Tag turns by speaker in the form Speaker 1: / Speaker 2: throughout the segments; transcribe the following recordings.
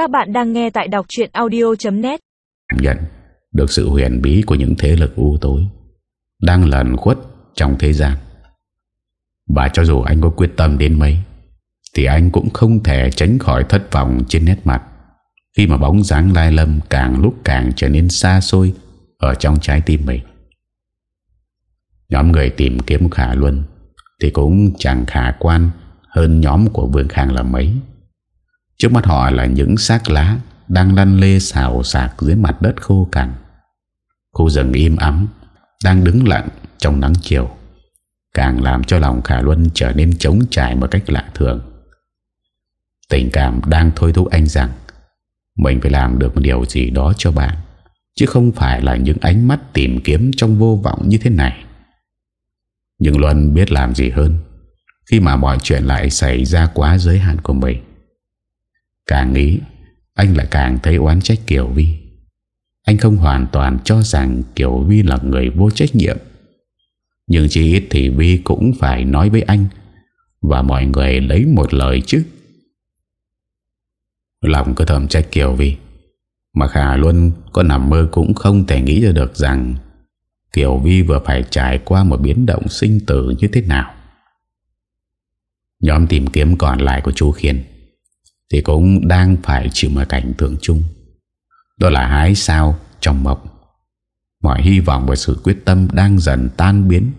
Speaker 1: Các bạn đang nghe tại đọc chuyện audio.net
Speaker 2: Nhận được sự huyền bí của những thế lực u tối, Đang lẩn khuất trong thế gian. Và cho dù anh có quyết tâm đến mấy, Thì anh cũng không thể tránh khỏi thất vọng trên nét mặt Khi mà bóng dáng Lai Lâm càng lúc càng trở nên xa xôi Ở trong trái tim mình. Nhóm người tìm kiếm Khả Luân Thì cũng chẳng khả quan hơn nhóm của Vương Khang là mấy. Trước mắt họ là những xác lá Đang lăn lê xào xạc dưới mặt đất khô cằn. Khu rừng im ắng, Đang đứng lặng trong nắng chiều, Càng làm cho lòng Khả Luân trở nên trống trải một cách lạ thường. Tình cảm đang thôi thúc anh rằng, Mình phải làm được một điều gì đó cho bạn, Chứ không phải là những ánh mắt tìm kiếm trong vô vọng như thế này. Nhưng Luân biết làm gì hơn Khi mà mọi chuyện lại xảy ra quá giới hạn của mình. Càng nghĩ, Anh lại càng thấy oán trách Kiều Vi. Anh không hoàn toàn cho rằng Kiều Vi là người vô trách nhiệm. Nhưng chỉ ít thì Vi cũng phải nói với anh Và mọi người lấy một lời chứ. Lòng cứ thầm trách Kiều Vi, Mà Khả Luân có nằm mơ cũng không thể nghĩ ra được rằng Kiều Vi vừa phải trải qua một biến động sinh tử như thế nào. Nhóm tìm kiếm còn lại của chú Khiên thì cũng đang phải chịu một cảnh tượng chung Đó là hái sao trong mộng Mọi hy vọng và sự quyết tâm đang dần tan biến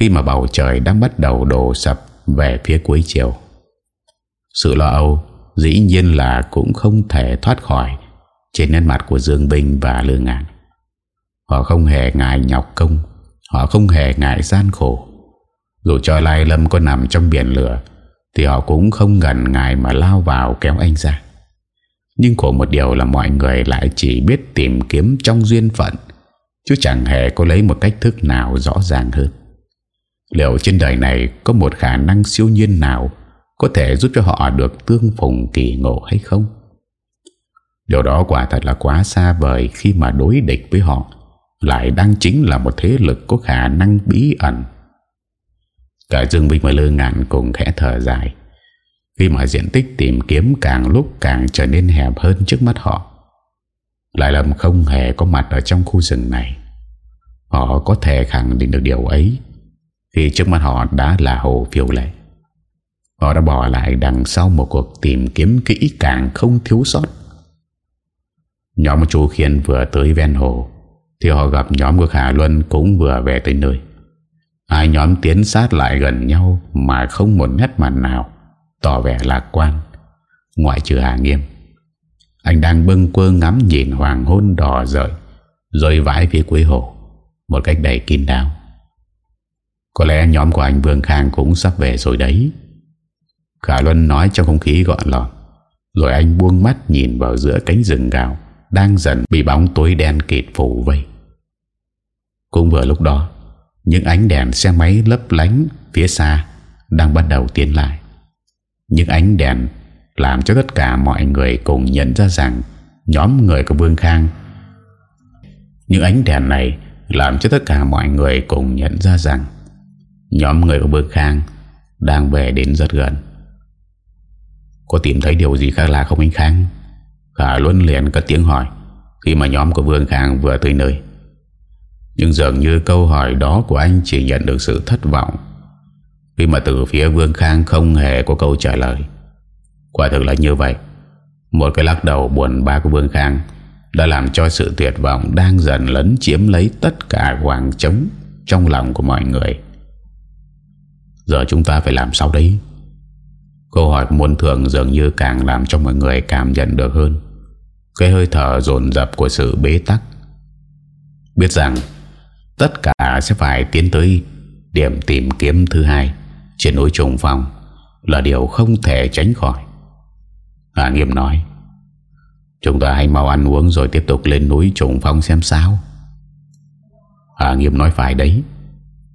Speaker 2: Khi mà bầu trời đang bắt đầu đổ sập về phía cuối chiều Sự lo âu dĩ nhiên là cũng không thể thoát khỏi trên nét mặt của Dương Bình và Lương Ngạn. Họ không hề ngại nhọc công, họ không hề ngại gian khổ. Dù cho Lai Lâm có nằm trong biển lửa, thì họ cũng không ngần ngại mà lao vào kéo anh ra. Nhưng khổ một điều là mọi người lại chỉ biết tìm kiếm trong duyên phận, chứ chẳng hề có lấy một cách thức nào rõ ràng hơn. Liệu trên đời này có một khả năng siêu nhiên nào có thể giúp cho họ được tương phùng kỳ ngộ hay không? Điều đó quả thật là quá xa vời khi mà đối địch với họ lại đang chính là một thế lực có khả năng bí ẩn. Cả Dương Minh và lơ Ngạn cùng khẽ thở dài khi mà diện tích tìm kiếm càng lúc càng trở nên hẹp hơn trước mắt họ. Lại lầm không hề có mặt ở trong khu rừng này. Họ có thể khẳng định được điều ấy khi trước mắt họ đã là hồ phiêu lệ. Họ đã bỏ lại đằng sau một cuộc tìm kiếm kỹ càng không thiếu sót. Nhóm chú Khiên vừa tới ven hồ thì họ gặp nhóm của Khả Luân cũng vừa về tới nơi. Hai nhóm tiến sát lại gần nhau mà không một nét mặt nào, tỏ vẻ lạc quan. Ngoại trừ Hà Nghiêm. Anh đang bưng quơ ngắm nhìn hoàng hôn đỏ rời rồi vãi phía cuối hồ, một cách đầy kín đáo. Có lẽ nhóm của anh Vương Khang cũng sắp về rồi đấy. Khả Luân nói trong không khí gọn lọt, Rồi anh buông mắt nhìn vào giữa cánh rừng gạo Đang dần bị bóng tối đen kịt phủ vây Cũng vừa lúc đó những ánh đèn xe máy lấp lánh phía xa Đang bắt đầu tiến lại. Những ánh đèn Làm cho tất cả mọi người cùng nhận ra rằng Nhóm người của Vương Khang. Những ánh đèn này Làm cho tất cả mọi người cùng nhận ra rằng Nhóm người của Vương Khang Đang về đến rất gần. Có tìm thấy điều gì khác lạ không anh Khang? Khả Luân liền cất tiếng hỏi Khi mà nhóm của Vương Khang vừa tới nơi. Nhưng dường như câu hỏi đó của anh Chỉ nhận được sự thất vọng. Khi mà từ phía Vương Khang Không hề có câu trả lời. Quả thực là như vậy. Một cái lắc đầu buồn bã của Vương Khang Đã làm cho sự tuyệt vọng Đang dần lấn chiếm lấy tất cả khoảng trống Trong lòng của mọi người. Giờ chúng ta phải làm sao đấy Câu hỏi muôn thường dường như càng làm cho mọi người cảm nhận được hơn. Cái hơi thở dồn dập của sự bế tắc. Biết rằng Tất cả sẽ phải tiến tới Điểm tìm kiếm thứ hai, Trên núi trùng phong, Là điều không thể tránh khỏi. Hà Nghiêm nói, Chúng ta hãy mau ăn uống Rồi tiếp tục lên núi trùng phong xem sao. Hà Nghiêm nói, phải đấy,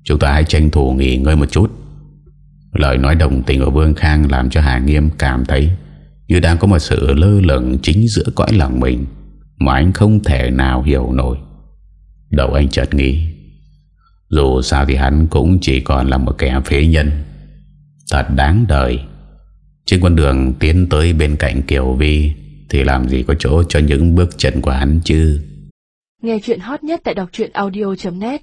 Speaker 2: Chúng ta hãy tranh thủ nghỉ ngơi một chút. Lời nói đồng tình của Vương Khang làm cho Hà Nghiêm cảm thấy như đang có một sự lơ lửng chính giữa cõi lòng mình mà anh không thể nào hiểu nổi. Đầu anh chợt nghĩ. Dù sao thì hắn cũng chỉ còn là một kẻ phế nhân. Thật đáng đời. Trên con đường tiến tới bên cạnh Kiều Vi Thì làm gì có chỗ cho những bước chân của hắn chứ?
Speaker 3: Nghe chuyện hot nhất tại đọc audio.net